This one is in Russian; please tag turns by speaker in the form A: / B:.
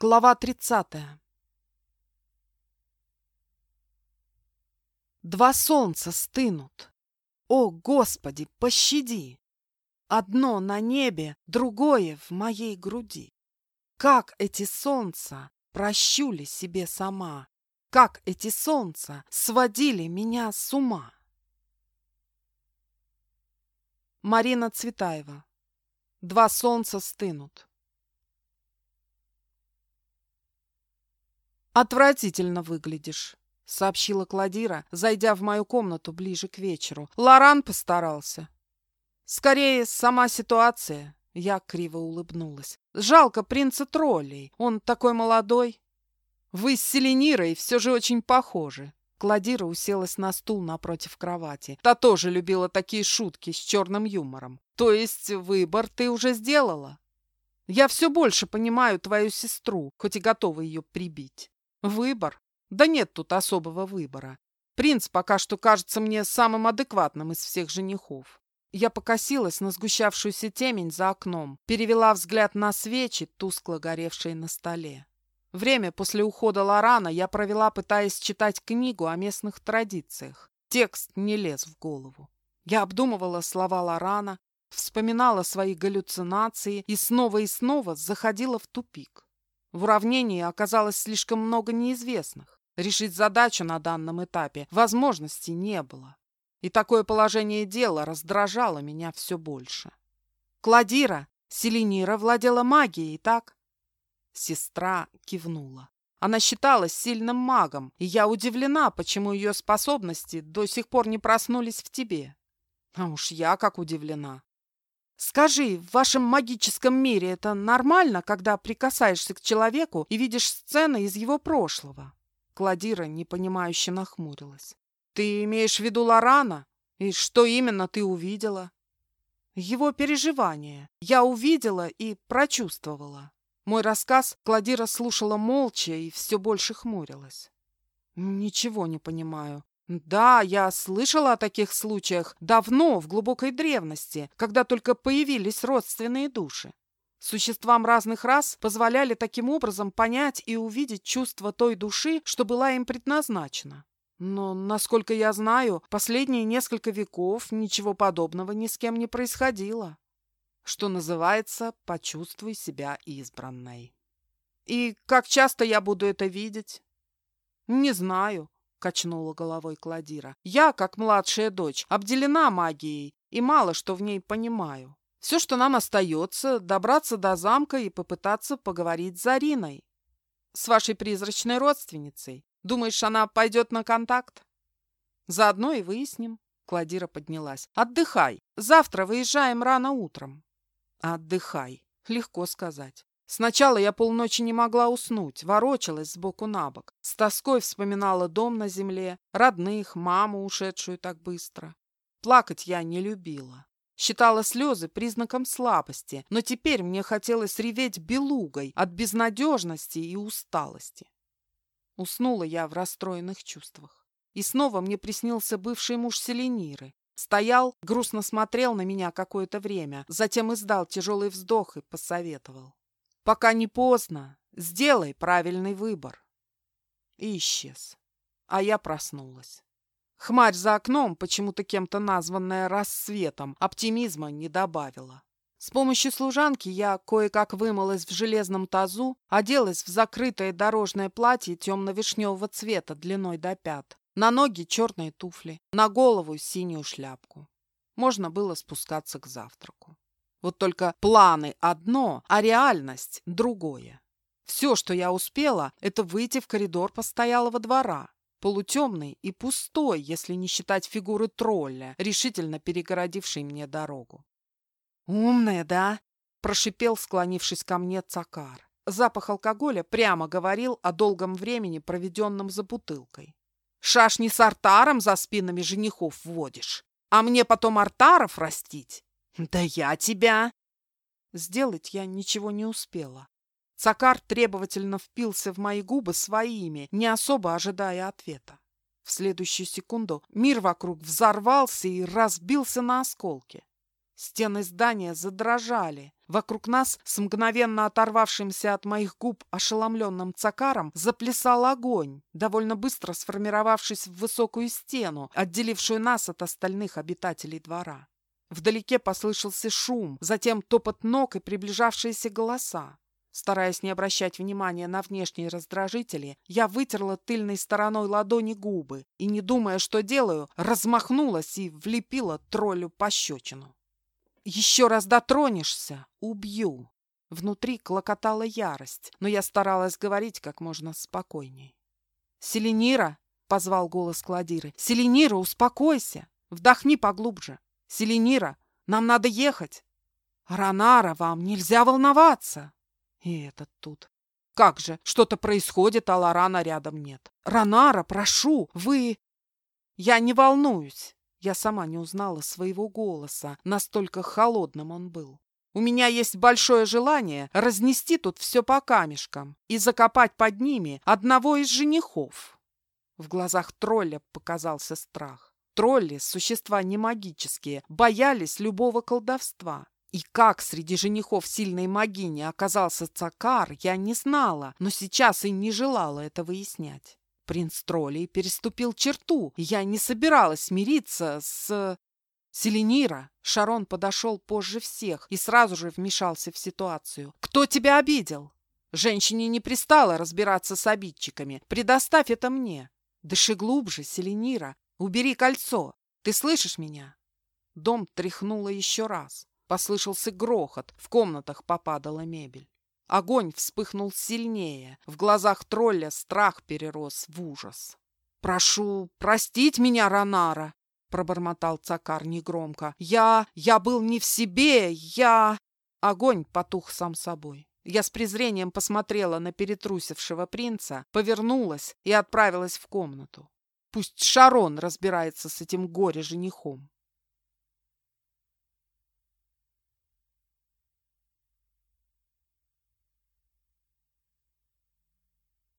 A: Глава 30. Два солнца стынут. О, Господи, пощади! Одно на небе, другое в моей груди. Как эти солнца прощу ли себе сама? Как эти солнца сводили меня с ума? Марина Цветаева. Два солнца стынут. «Отвратительно выглядишь», — сообщила Кладира, зайдя в мою комнату ближе к вечеру. «Лоран постарался». «Скорее, сама ситуация», — я криво улыбнулась. «Жалко принца троллей, он такой молодой». «Вы с Селенирой все же очень похожи». Кладира уселась на стул напротив кровати. Та тоже любила такие шутки с черным юмором. «То есть выбор ты уже сделала?» «Я все больше понимаю твою сестру, хоть и готова ее прибить». Выбор? Да нет тут особого выбора. Принц пока что кажется мне самым адекватным из всех женихов. Я покосилась на сгущавшуюся темень за окном, перевела взгляд на свечи, тускло горевшие на столе. Время после ухода Лорана я провела, пытаясь читать книгу о местных традициях. Текст не лез в голову. Я обдумывала слова Лорана, вспоминала свои галлюцинации и снова и снова заходила в тупик. В уравнении оказалось слишком много неизвестных. Решить задачу на данном этапе возможности не было. И такое положение дела раздражало меня все больше. Кладира, Селенира владела магией, так? Сестра кивнула. Она считалась сильным магом, и я удивлена, почему ее способности до сих пор не проснулись в тебе. А уж я как удивлена. Скажи, в вашем магическом мире это нормально, когда прикасаешься к человеку и видишь сцены из его прошлого? Кладира непонимающе нахмурилась. Ты имеешь в виду Лорана? И что именно ты увидела? Его переживания. Я увидела и прочувствовала. Мой рассказ Кладира слушала молча и все больше хмурилась. Ничего не понимаю. Да, я слышала о таких случаях давно, в глубокой древности, когда только появились родственные души. Существам разных рас позволяли таким образом понять и увидеть чувство той души, что была им предназначена. Но, насколько я знаю, последние несколько веков ничего подобного ни с кем не происходило. Что называется, почувствуй себя избранной. И как часто я буду это видеть? Не знаю. — качнула головой Кладира. «Я, как младшая дочь, обделена магией и мало что в ней понимаю. Все, что нам остается, добраться до замка и попытаться поговорить с Зариной. С вашей призрачной родственницей. Думаешь, она пойдет на контакт? Заодно и выясним». Кладира поднялась. «Отдыхай. Завтра выезжаем рано утром». «Отдыхай. Легко сказать. Сначала я полночи не могла уснуть, ворочалась сбоку на бок. С тоской вспоминала дом на земле, родных, маму, ушедшую так быстро. Плакать я не любила. Считала слезы признаком слабости, но теперь мне хотелось реветь белугой от безнадежности и усталости. Уснула я в расстроенных чувствах. И снова мне приснился бывший муж Селениры. Стоял, грустно смотрел на меня какое-то время, затем издал тяжелый вздох и посоветовал. Пока не поздно, сделай правильный выбор. И исчез. А я проснулась. Хмарь за окном, почему-то кем-то названная рассветом, оптимизма не добавила. С помощью служанки я кое-как вымылась в железном тазу, оделась в закрытое дорожное платье темно-вишневого цвета длиной до пят, на ноги черные туфли, на голову синюю шляпку. Можно было спускаться к завтраку. Вот только планы одно, а реальность другое. Все, что я успела, это выйти в коридор постоялого двора. Полутемный и пустой, если не считать фигуры тролля, решительно перегородившей мне дорогу. «Умная, да?» – прошипел, склонившись ко мне Цакар. Запах алкоголя прямо говорил о долгом времени, проведенном за бутылкой. «Шашни с артаром за спинами женихов водишь, а мне потом артаров растить? «Да я тебя!» Сделать я ничего не успела. Цакар требовательно впился в мои губы своими, не особо ожидая ответа. В следующую секунду мир вокруг взорвался и разбился на осколки. Стены здания задрожали, Вокруг нас с мгновенно оторвавшимся от моих губ ошеломленным цакаром заплясал огонь, довольно быстро сформировавшись в высокую стену, отделившую нас от остальных обитателей двора. Вдалеке послышался шум, затем топот ног и приближавшиеся голоса. Стараясь не обращать внимания на внешние раздражители, я вытерла тыльной стороной ладони губы и, не думая, что делаю, размахнулась и влепила троллю пощечину. «Еще раз дотронешься — убью!» Внутри клокотала ярость, но я старалась говорить как можно спокойней. «Селенира!» — позвал голос Кладиры. «Селенира, успокойся! Вдохни поглубже! Селенира, нам надо ехать!» «Ранара, вам нельзя волноваться!» И этот тут. Как же, что-то происходит, а Лорана рядом нет. Ранара, прошу, вы... Я не волнуюсь. Я сама не узнала своего голоса, настолько холодным он был. У меня есть большое желание разнести тут все по камешкам и закопать под ними одного из женихов. В глазах тролля показался страх. Тролли, существа не магические, боялись любого колдовства. И как среди женихов сильной магини оказался Цакар, я не знала, но сейчас и не желала это выяснять. Принц Троллей переступил черту, и я не собиралась смириться с... Селенира. Шарон подошел позже всех и сразу же вмешался в ситуацию. «Кто тебя обидел?» «Женщине не пристало разбираться с обидчиками. Предоставь это мне. Дыши глубже, Селенира. Убери кольцо. Ты слышишь меня?» Дом тряхнуло еще раз. Послышался грохот, в комнатах попадала мебель. Огонь вспыхнул сильнее, в глазах тролля страх перерос в ужас. «Прошу простить меня, Ранара!» — пробормотал Цакар негромко. «Я... я был не в себе, я...» Огонь потух сам собой. Я с презрением посмотрела на перетрусившего принца, повернулась и отправилась в комнату. Пусть Шарон разбирается с этим горе-женихом.